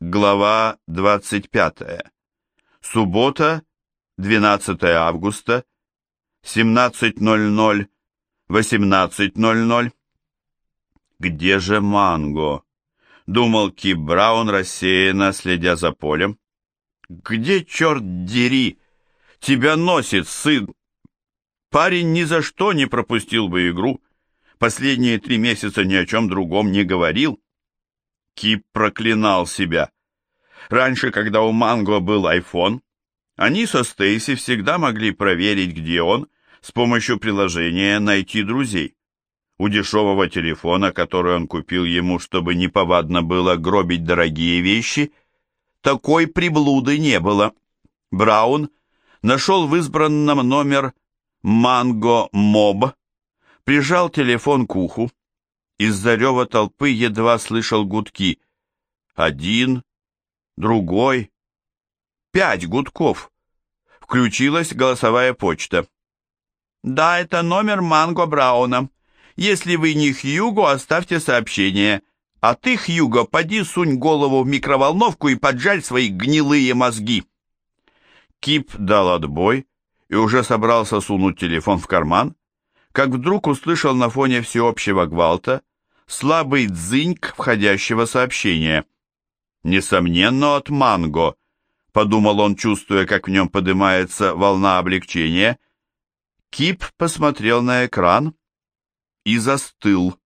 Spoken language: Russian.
Глава 25. Суббота, 12 августа, 17.00, 18.00. Где же Манго? Думал Кип Браун, рассеянно следя за полем. Где, черт дери, тебя носит, сын? Парень ни за что не пропустил бы игру. Последние три месяца ни о чем другом не говорил. Кип проклинал себя. Раньше, когда у Манго был iPhone, они со Стейси всегда могли проверить, где он, с помощью приложения «Найти друзей». У дешевого телефона, который он купил ему, чтобы неповадно было гробить дорогие вещи, такой приблуды не было. Браун нашел в избранном номер «Манго Моб», прижал телефон к уху, из-за рева толпы едва слышал гудки. Один, другой, пять гудков. Включилась голосовая почта. «Да, это номер Манго Брауна. Если вы не Хьюго, оставьте сообщение. А ты, Хьюго, поди сунь голову в микроволновку и поджарь свои гнилые мозги». Кип дал отбой и уже собрался сунуть телефон в карман, как вдруг услышал на фоне всеобщего гвалта слабый дзыньк входящего сообщения. «Несомненно, от Манго», — подумал он, чувствуя, как в нем поднимается волна облегчения. Кип посмотрел на экран и застыл.